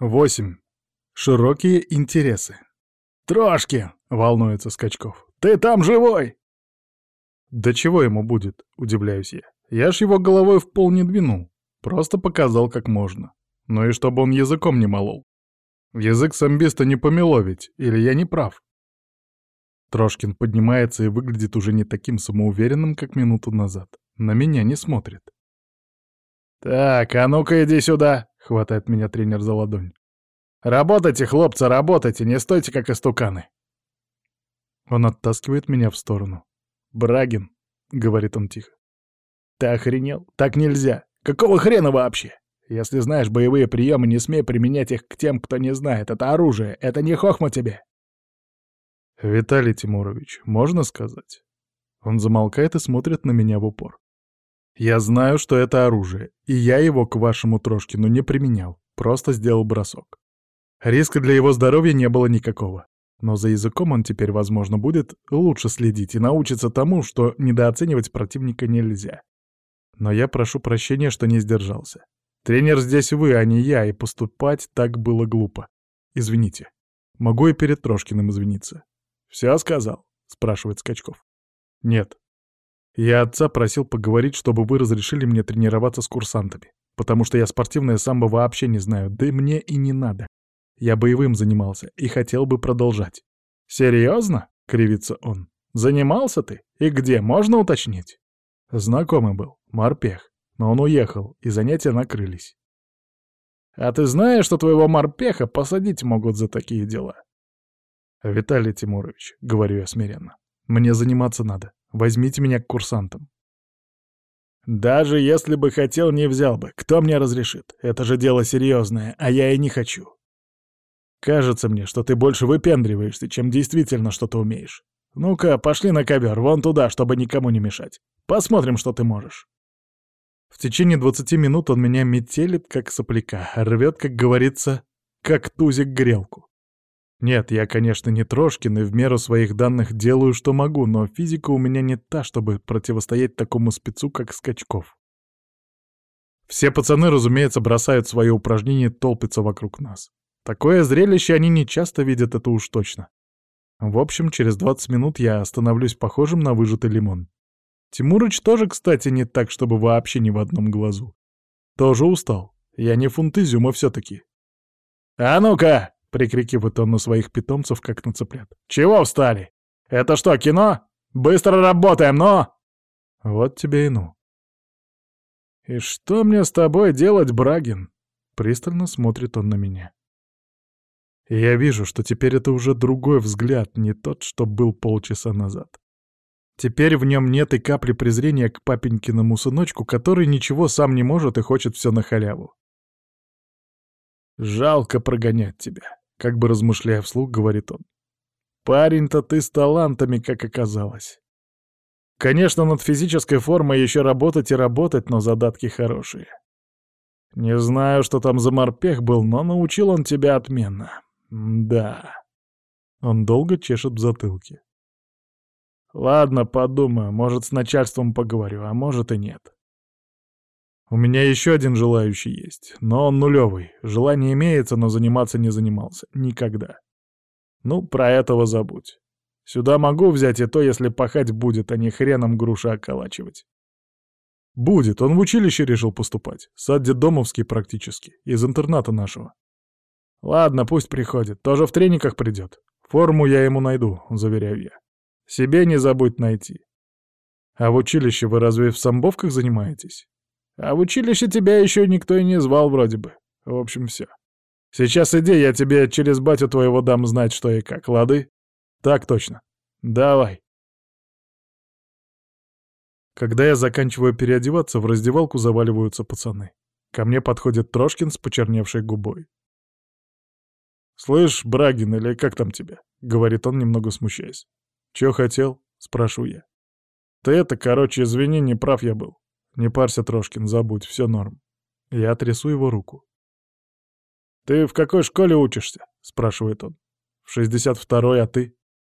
8. Широкие интересы. «Трошки!» — волнуется Скачков. «Ты там живой?» «Да чего ему будет?» — удивляюсь я. «Я ж его головой в пол не двинул. Просто показал, как можно. Ну и чтобы он языком не молол. Язык самбиста не помело или я не прав?» Трошкин поднимается и выглядит уже не таким самоуверенным, как минуту назад. На меня не смотрит. «Так, а ну-ка иди сюда!» — хватает меня тренер за ладонь. «Работайте, хлопцы, работайте, не стойте как истуканы!» Он оттаскивает меня в сторону. «Брагин», — говорит он тихо. «Ты охренел? Так нельзя! Какого хрена вообще? Если знаешь боевые приемы, не смей применять их к тем, кто не знает. Это оружие, это не хохма тебе!» «Виталий Тимурович, можно сказать?» Он замолкает и смотрит на меня в упор. Я знаю, что это оружие, и я его к вашему Трошкину не применял, просто сделал бросок. Риска для его здоровья не было никакого. Но за языком он теперь, возможно, будет лучше следить и научится тому, что недооценивать противника нельзя. Но я прошу прощения, что не сдержался. Тренер здесь вы, а не я, и поступать так было глупо. Извините. Могу и перед Трошкиным извиниться. «Все сказал?» — спрашивает Скачков. «Нет», я отца просил поговорить, чтобы вы разрешили мне тренироваться с курсантами, потому что я спортивное самбо вообще не знаю, да и мне и не надо. Я боевым занимался и хотел бы продолжать. «Серьезно?» — кривится он. «Занимался ты? И где, можно уточнить?» Знакомый был, морпех, но он уехал, и занятия накрылись. «А ты знаешь, что твоего морпеха посадить могут за такие дела?» «Виталий Тимурович», — говорю я смиренно, — «мне заниматься надо. Возьмите меня к курсантам. Даже если бы хотел, не взял бы. Кто мне разрешит? Это же дело серьезное, а я и не хочу. Кажется мне, что ты больше выпендриваешься, чем действительно что-то умеешь. Ну-ка, пошли на ковер, вон туда, чтобы никому не мешать. Посмотрим, что ты можешь. В течение 20 минут он меня метелит, как сопляка, рвет, как говорится, как тузик грелку. Нет, я, конечно, не Трошкин и в меру своих данных делаю, что могу, но физика у меня не та, чтобы противостоять такому спецу, как Скачков. Все пацаны, разумеется, бросают свои упражнения и толпятся вокруг нас. Такое зрелище они не часто видят, это уж точно. В общем, через 20 минут я становлюсь похожим на выжатый лимон. Тимурыч тоже, кстати, не так, чтобы вообще ни в одном глазу. Тоже устал. Я не фунт изюма все-таки. «А ну-ка!» Прикрикивает он на своих питомцев, как на цыплят. «Чего встали? Это что, кино? Быстро работаем, но...» «Вот тебе и ну». «И что мне с тобой делать, Брагин?» Пристально смотрит он на меня. И я вижу, что теперь это уже другой взгляд, не тот, что был полчаса назад. Теперь в нем нет и капли презрения к папенькиному сыночку, который ничего сам не может и хочет все на халяву. «Жалко прогонять тебя», как бы размышляя вслух, говорит он. «Парень-то ты с талантами, как оказалось. Конечно, над физической формой еще работать и работать, но задатки хорошие. Не знаю, что там за морпех был, но научил он тебя отменно. Да». Он долго чешет в затылке. «Ладно, подумаю, может, с начальством поговорю, а может и нет. У меня еще один желающий есть, но он нулевый. Желание имеется, но заниматься не занимался. Никогда. Ну, про этого забудь. Сюда могу взять и то, если пахать будет, а не хреном груша околачивать. Будет, он в училище решил поступать. Сад детдомовский практически, из интерната нашего. Ладно, пусть приходит, тоже в трениках придет. Форму я ему найду, заверяю я. Себе не забудь найти. А в училище вы разве в самбовках занимаетесь? А в училище тебя еще никто и не звал вроде бы. В общем, все. Сейчас иди, я тебе через батю твоего дам знать, что и как, лады? Так точно. Давай. Когда я заканчиваю переодеваться, в раздевалку заваливаются пацаны. Ко мне подходит Трошкин с почерневшей губой. «Слышь, Брагин, или как там тебя?» — говорит он, немного смущаясь. «Чё хотел?» — спрашиваю я. «Ты это, короче, извини, не прав я был. «Не парься, Трошкин, забудь, все норм». Я трясу его руку. «Ты в какой школе учишься?» — спрашивает он. «В 62-й, а ты?»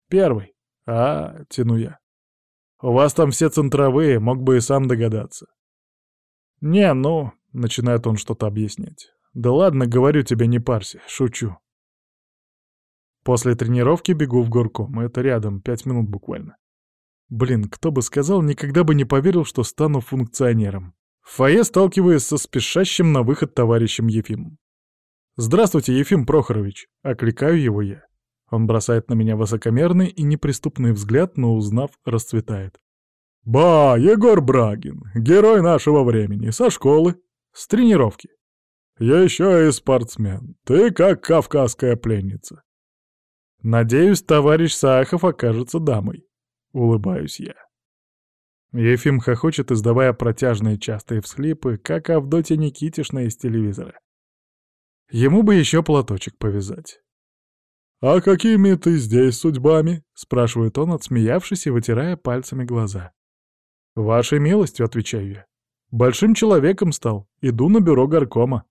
«Первый». «А, — тяну я. У вас там все центровые, мог бы и сам догадаться». «Не, ну...» — начинает он что-то объяснять. Да ладно, говорю тебе, не парься, шучу. После тренировки бегу в горком, это рядом, пять минут буквально. Блин, кто бы сказал, никогда бы не поверил, что стану функционером. В фойе сталкиваюсь со спешащим на выход товарищем Ефимом. «Здравствуйте, Ефим Прохорович!» — окликаю его я. Он бросает на меня высокомерный и неприступный взгляд, но, узнав, расцветает. «Ба, Егор Брагин, герой нашего времени, со школы, с тренировки. Еще и спортсмен, ты как кавказская пленница. Надеюсь, товарищ Саахов окажется дамой. Улыбаюсь я. Ефим хохочет, издавая протяжные частые всхлипы, как Авдотья Никитишна из телевизора. Ему бы еще платочек повязать. «А какими ты здесь судьбами?» — спрашивает он, отсмеявшись и вытирая пальцами глаза. «Вашей милостью», — отвечаю я. «Большим человеком стал, иду на бюро горкома».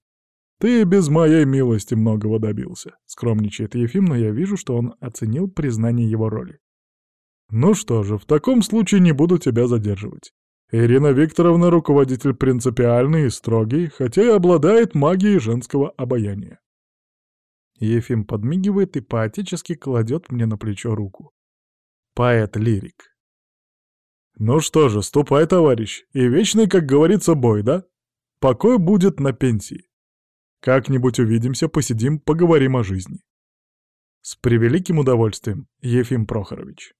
«Ты без моей милости многого добился», — скромничает Ефим, но я вижу, что он оценил признание его роли. «Ну что же, в таком случае не буду тебя задерживать. Ирина Викторовна — руководитель принципиальный и строгий, хотя и обладает магией женского обаяния». Ефим подмигивает и поотечески кладет мне на плечо руку. Поэт-лирик. «Ну что же, ступай, товарищ, и вечный, как говорится, бой, да? Покой будет на пенсии. Как-нибудь увидимся, посидим, поговорим о жизни. С превеликим удовольствием, Ефим Прохорович.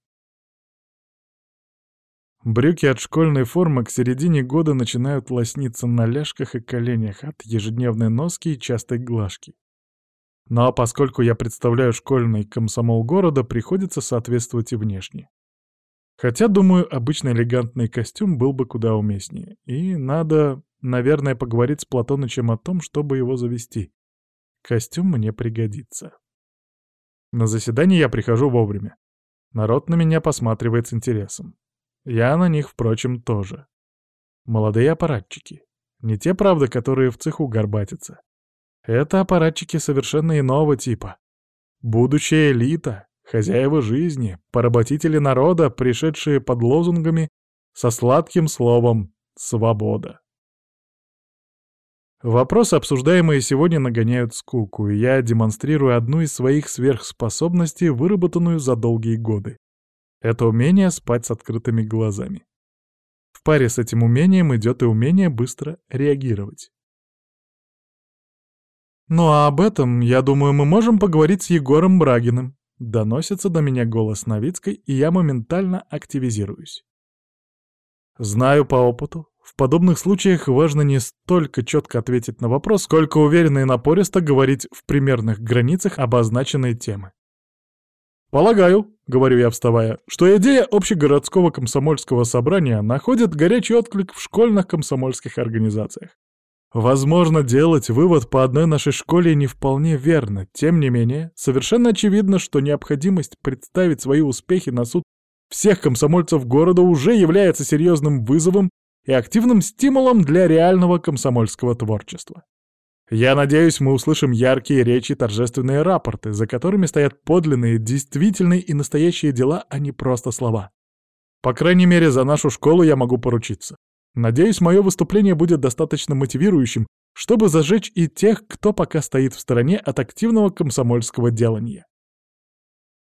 Брюки от школьной формы к середине года начинают лосниться на ляжках и коленях от ежедневной носки и частой глажки. Ну а поскольку я представляю школьный комсомол города, приходится соответствовать и внешне. Хотя, думаю, обычный элегантный костюм был бы куда уместнее. И надо Наверное, поговорить с Платонычем о том, чтобы его завести. Костюм мне пригодится. На заседание я прихожу вовремя. Народ на меня посматривает с интересом. Я на них, впрочем, тоже. Молодые аппаратчики. Не те, правда, которые в цеху горбатятся. Это аппаратчики совершенно иного типа. Будущая элита, хозяева жизни, поработители народа, пришедшие под лозунгами со сладким словом «свобода». Вопросы, обсуждаемые сегодня, нагоняют скуку, и я демонстрирую одну из своих сверхспособностей, выработанную за долгие годы. Это умение спать с открытыми глазами. В паре с этим умением идет и умение быстро реагировать. «Ну а об этом, я думаю, мы можем поговорить с Егором Брагиным», Доносится до меня голос Новицкой, и я моментально активизируюсь. Знаю по опыту, в подобных случаях важно не столько четко ответить на вопрос, сколько уверенно и напористо говорить в примерных границах обозначенной темы. «Полагаю», — говорю я, вставая, «что идея общегородского комсомольского собрания находит горячий отклик в школьных комсомольских организациях. Возможно, делать вывод по одной нашей школе не вполне верно. Тем не менее, совершенно очевидно, что необходимость представить свои успехи на суд всех комсомольцев города уже является серьезным вызовом и активным стимулом для реального комсомольского творчества. Я надеюсь, мы услышим яркие речи и торжественные рапорты, за которыми стоят подлинные, действительные и настоящие дела, а не просто слова. По крайней мере, за нашу школу я могу поручиться. Надеюсь, мое выступление будет достаточно мотивирующим, чтобы зажечь и тех, кто пока стоит в стороне от активного комсомольского делания.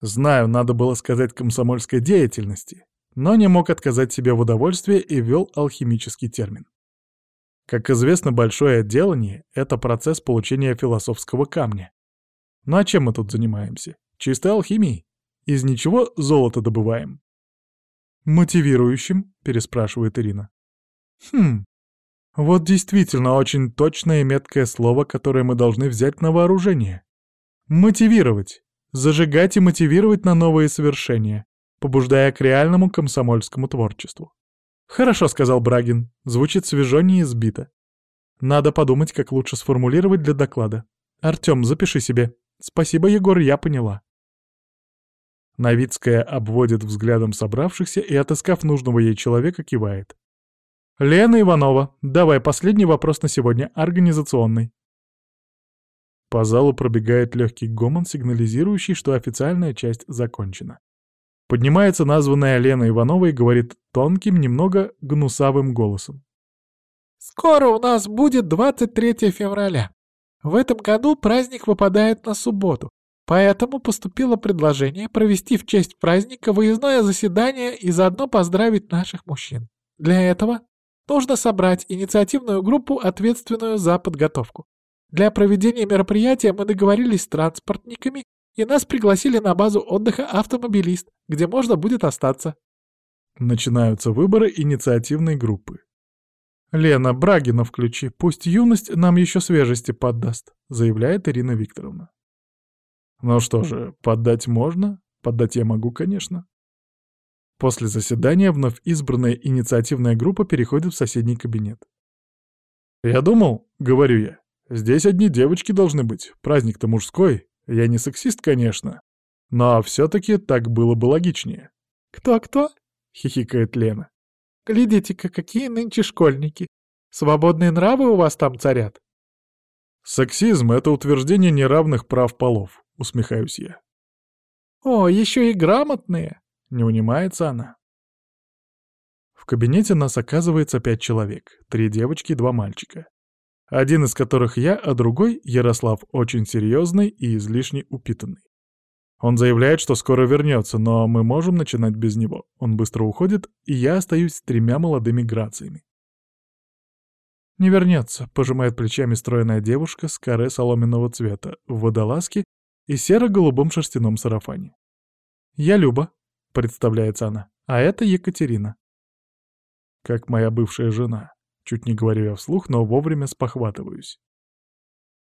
Знаю, надо было сказать комсомольской деятельности, но не мог отказать себе в удовольствии и ввел алхимический термин. Как известно, большое отделание — это процесс получения философского камня. Ну а чем мы тут занимаемся? Чистой алхимией. Из ничего золото добываем. «Мотивирующим?» — переспрашивает Ирина. «Хм, вот действительно очень точное и меткое слово, которое мы должны взять на вооружение. Мотивировать. Зажигать и мотивировать на новые совершения побуждая к реальному комсомольскому творчеству. «Хорошо», — сказал Брагин, звучит свежо, не избито. Надо подумать, как лучше сформулировать для доклада. Артём, запиши себе. Спасибо, Егор, я поняла. Новицкая обводит взглядом собравшихся и, отыскав нужного ей человека, кивает. «Лена Иванова, давай последний вопрос на сегодня, организационный». По залу пробегает легкий гомон, сигнализирующий, что официальная часть закончена. Поднимается названная Лена Иванова и говорит тонким, немного гнусавым голосом. «Скоро у нас будет 23 февраля. В этом году праздник выпадает на субботу, поэтому поступило предложение провести в честь праздника выездное заседание и заодно поздравить наших мужчин. Для этого нужно собрать инициативную группу, ответственную за подготовку. Для проведения мероприятия мы договорились с транспортниками, и нас пригласили на базу отдыха «Автомобилист», где можно будет остаться. Начинаются выборы инициативной группы. «Лена, Брагина включи, пусть юность нам еще свежести поддаст», — заявляет Ирина Викторовна. «Ну что же, поддать можно? Поддать я могу, конечно». После заседания вновь избранная инициативная группа переходит в соседний кабинет. «Я думал, — говорю я, — здесь одни девочки должны быть, праздник-то мужской, я не сексист, конечно, но все-таки так было бы логичнее». «Кто-кто?» — хихикает Лена. Глядите-ка, какие нынче школьники. Свободные нравы у вас там царят. Сексизм — это утверждение неравных прав полов, усмехаюсь я. О, еще и грамотные, не унимается она. В кабинете нас оказывается пять человек, три девочки и два мальчика. Один из которых я, а другой — Ярослав, очень серьезный и излишне упитанный. Он заявляет, что скоро вернется, но мы можем начинать без него. Он быстро уходит, и я остаюсь с тремя молодыми грациями. «Не вернется», — пожимает плечами стройная девушка с каре соломенного цвета, в водолазке и серо-голубом шерстяном сарафане. «Я Люба», — представляется она, — «а это Екатерина». Как моя бывшая жена. Чуть не говорю я вслух, но вовремя спохватываюсь.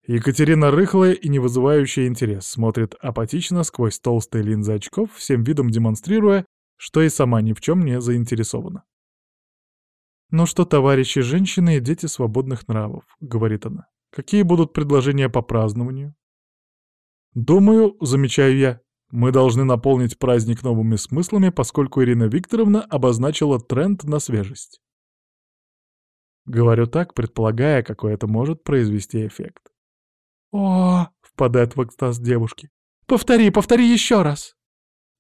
Екатерина рыхлая и не вызывающая интерес, смотрит апатично сквозь толстые линзы очков, всем видом демонстрируя, что и сама ни в чем не заинтересована. «Ну что, товарищи, женщины и дети свободных нравов», — говорит она. «Какие будут предложения по празднованию?» «Думаю, — замечаю я, — мы должны наполнить праздник новыми смыслами, поскольку Ирина Викторовна обозначила тренд на свежесть». Говорю так, предполагая, какой это может произвести эффект. «О!» — впадает в экстаз девушки. «Повтори, повтори еще раз!»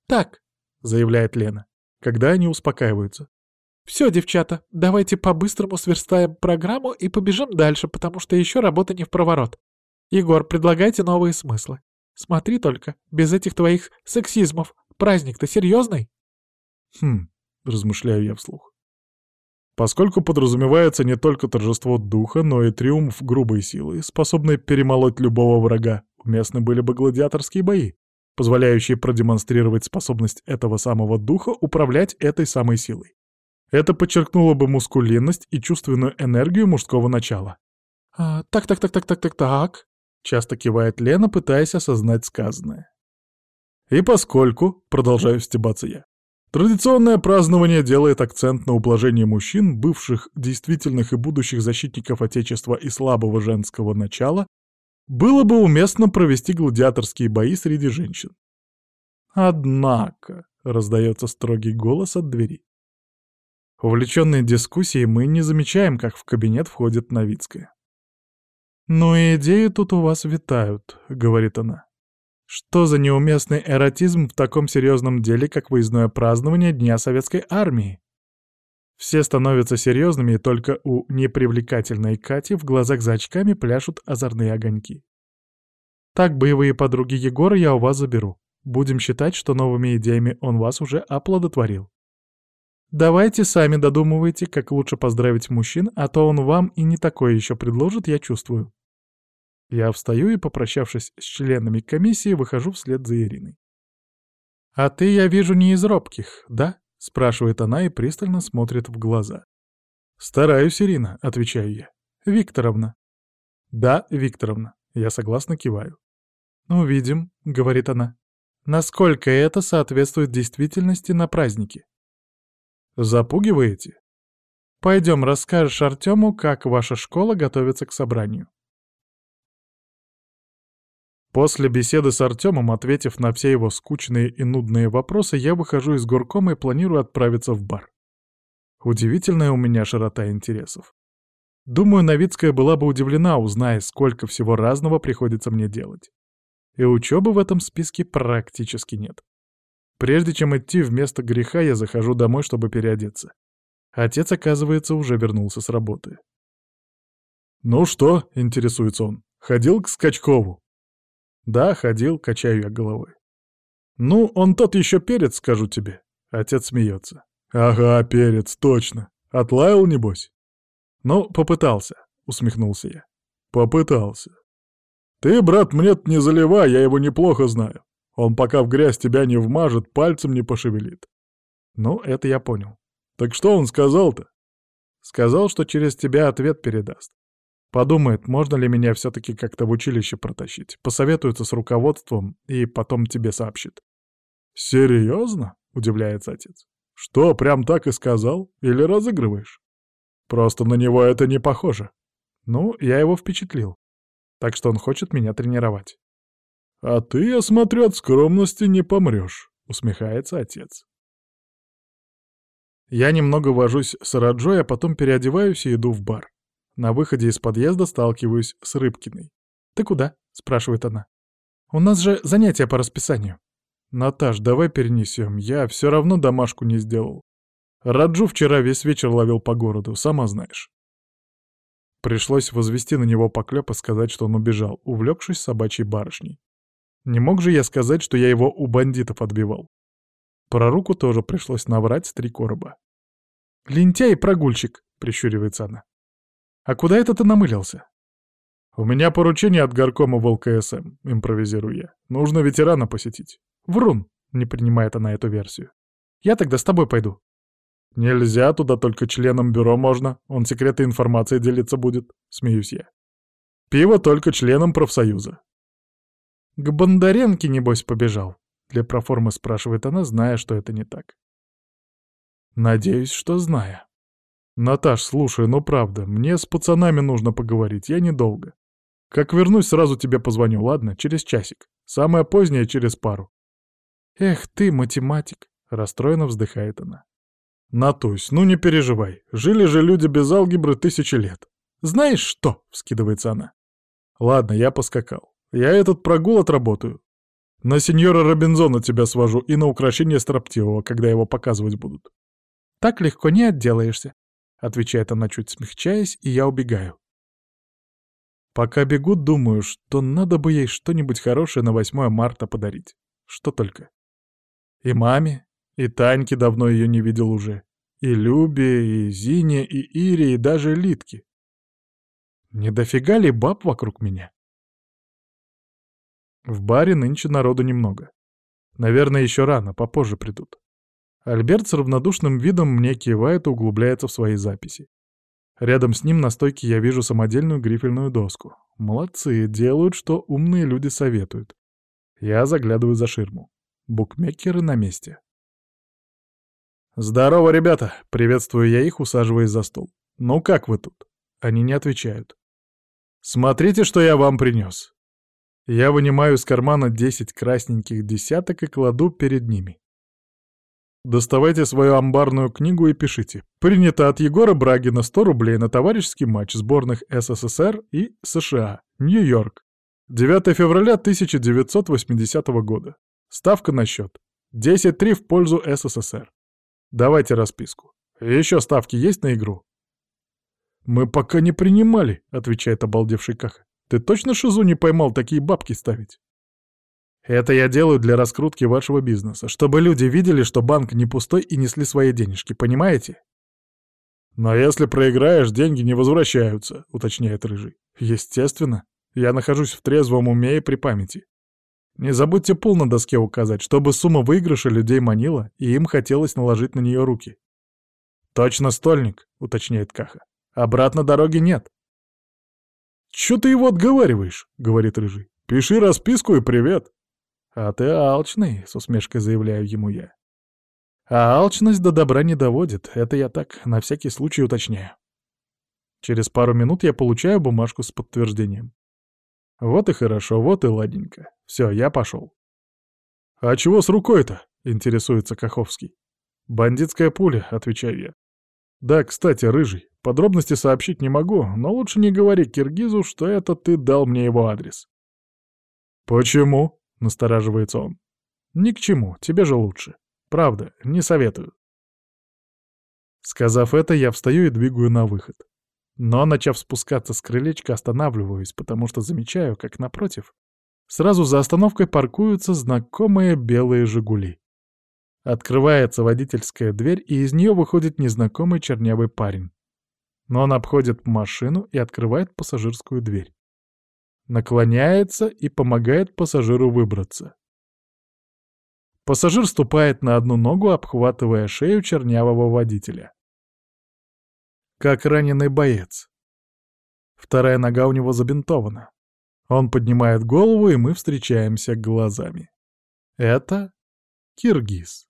«Так», — заявляет Лена, когда они успокаиваются. «Все, девчата, давайте по-быстрому сверстаем программу и побежим дальше, потому что еще работа не в проворот. Егор, предлагайте новые смыслы. Смотри только, без этих твоих сексизмов. Праздник-то серьезный?» «Хм», — размышляю я вслух. Поскольку подразумевается не только торжество духа, но и триумф грубой силы, способной перемолоть любого врага, уместны были бы гладиаторские бои, позволяющие продемонстрировать способность этого самого духа управлять этой самой силой. Это подчеркнуло бы мускулинность и чувственную энергию мужского начала. «А, «Так-так-так-так-так-так-так», — часто кивает Лена, пытаясь осознать сказанное. «И поскольку», — продолжаю стебаться я, Традиционное празднование делает акцент на ублажении мужчин, бывших действительных и будущих защитников Отечества и слабого женского начала, было бы уместно провести гладиаторские бои среди женщин. Однако, — раздается строгий голос от двери. Увлеченные дискуссией мы не замечаем, как в кабинет входит Новицкая. «Ну и идеи тут у вас витают», — говорит она. Что за неуместный эротизм в таком серьезном деле, как выездное празднование Дня Советской Армии? Все становятся серьезными, и только у непривлекательной Кати в глазах за очками пляшут озорные огоньки. Так, боевые подруги Егора я у вас заберу. Будем считать, что новыми идеями он вас уже оплодотворил. Давайте сами додумывайте, как лучше поздравить мужчин, а то он вам и не такое еще предложит, я чувствую. Я встаю и, попрощавшись с членами комиссии, выхожу вслед за Ириной. «А ты, я вижу, не из робких, да?» — спрашивает она и пристально смотрит в глаза. «Стараюсь, Ирина», — отвечаю я. «Викторовна». «Да, Викторовна», — я согласно киваю. «Увидим», — говорит она. «Насколько это соответствует действительности на празднике?» «Запугиваете?» «Пойдем, расскажешь Артему, как ваша школа готовится к собранию». После беседы с Артемом, ответив на все его скучные и нудные вопросы, я выхожу из горкома и планирую отправиться в бар. Удивительная у меня широта интересов. Думаю, Новицкая была бы удивлена, узная, сколько всего разного приходится мне делать. И учебы в этом списке практически нет. Прежде чем идти вместо греха, я захожу домой, чтобы переодеться. Отец, оказывается, уже вернулся с работы. «Ну что?» — интересуется он. Ходил к Скачкову?» «Да, ходил», — качаю я головой. «Ну, он тот еще перец, скажу тебе». Отец смеется. «Ага, перец, точно. Отлаял, небось?» «Ну, попытался», — усмехнулся я. «Попытался. Ты, брат, мне не заливай, я его неплохо знаю. Он пока в грязь тебя не вмажет, пальцем не пошевелит». «Ну, это я понял. Так что он сказал-то?» «Сказал, что через тебя ответ передаст. Подумает, можно ли меня все-таки как-то в училище протащить, посоветуется с руководством и потом тебе сообщит. «Серьезно?» — удивляется отец. «Что, прям так и сказал? Или разыгрываешь?» «Просто на него это не похоже». Ну, я его впечатлил. Так что он хочет меня тренировать. «А ты, я смотрю, от скромности не помрешь», — усмехается отец. Я немного вожусь с Раджой, а потом переодеваюсь и иду в бар. На выходе из подъезда сталкиваюсь с Рыбкиной. «Ты куда?» — спрашивает она. «У нас же занятия по расписанию». «Наташ, давай перенесем. Я все равно домашку не сделал. Раджу вчера весь вечер ловил по городу, сама знаешь». Пришлось возвести на него поклеп и сказать, что он убежал, увлекшись собачьей барышней. Не мог же я сказать, что я его у бандитов отбивал. Про руку тоже пришлось наврать с три короба. «Лентяй и прогульщик», — прищуривается она. «А куда это ты намылился?» «У меня поручение от горкома в ЛКСМ», — импровизирую я. «Нужно ветерана посетить». «Врун», — не принимает она эту версию. «Я тогда с тобой пойду». «Нельзя, туда только членам бюро можно. Он секреты информации делиться будет», — смеюсь я. «Пиво только членам профсоюза». «К Бондаренке, небось, побежал?» — для проформы спрашивает она, зная, что это не так. «Надеюсь, что зная». «Наташ, слушай, ну правда, мне с пацанами нужно поговорить, я недолго. Как вернусь, сразу тебе позвоню, ладно? Через часик. Самое позднее через пару». «Эх ты, математик!» — расстроенно вздыхает она. «Натусь, ну не переживай. Жили же люди без алгебры тысячи лет. Знаешь что?» — вскидывается она. «Ладно, я поскакал. Я этот прогул отработаю. На сеньора Робинзона тебя свожу и на украшение строптивого, когда его показывать будут». «Так легко не отделаешься. — отвечает она, чуть смягчаясь, и я убегаю. Пока бегу, думаю, что надо бы ей что-нибудь хорошее на 8 марта подарить. Что только. И маме, и Таньке давно ее не видел уже. И Любе, и Зине, и Ире, и даже Литке. Не дофига ли баб вокруг меня? В баре нынче народу немного. Наверное, еще рано, попозже придут. Альберт с равнодушным видом мне кивает и углубляется в свои записи. Рядом с ним на стойке я вижу самодельную грифельную доску. Молодцы, делают, что умные люди советуют. Я заглядываю за ширму. Букмекеры на месте. «Здорово, ребята!» — приветствую я их, усаживаясь за стол. «Ну как вы тут?» Они не отвечают. «Смотрите, что я вам принес!» Я вынимаю из кармана 10 красненьких десяток и кладу перед ними. Доставайте свою амбарную книгу и пишите. Принято от Егора Брагина 100 рублей на товарищеский матч сборных СССР и США. Нью-Йорк. 9 февраля 1980 года. Ставка на счет. 10-3 в пользу СССР. Давайте расписку. Еще ставки есть на игру? «Мы пока не принимали», — отвечает обалдевший Каха. «Ты точно шизу не поймал такие бабки ставить?» Это я делаю для раскрутки вашего бизнеса, чтобы люди видели, что банк не пустой и несли свои денежки, понимаете? Но если проиграешь, деньги не возвращаются, уточняет Рыжий. Естественно. Я нахожусь в трезвом уме и при памяти. Не забудьте пул на доске указать, чтобы сумма выигрыша людей манила, и им хотелось наложить на нее руки. «Точно стольник», — уточняет Каха. «Обратно дороги нет». «Чё ты его отговариваешь?» — говорит Рыжий. «Пиши расписку и привет». «А ты алчный», — с усмешкой заявляю ему я. А алчность до добра не доводит, это я так, на всякий случай уточняю. Через пару минут я получаю бумажку с подтверждением. Вот и хорошо, вот и ладненько. Все, я пошел. «А чего с рукой-то?» — интересуется Каховский. «Бандитская пуля», — отвечаю я. «Да, кстати, рыжий, подробности сообщить не могу, но лучше не говори Киргизу, что это ты дал мне его адрес». «Почему?» — настораживается он. «Ни к чему, тебе же лучше. Правда, не советую». Сказав это, я встаю и двигаю на выход. Но, начав спускаться с крылечка, останавливаюсь, потому что замечаю, как напротив, сразу за остановкой паркуются знакомые белые «Жигули». Открывается водительская дверь, и из нее выходит незнакомый чернявый парень. Но он обходит машину и открывает пассажирскую дверь. Наклоняется и помогает пассажиру выбраться. Пассажир ступает на одну ногу, обхватывая шею чернявого водителя. Как раненый боец. Вторая нога у него забинтована. Он поднимает голову, и мы встречаемся глазами. Это киргиз.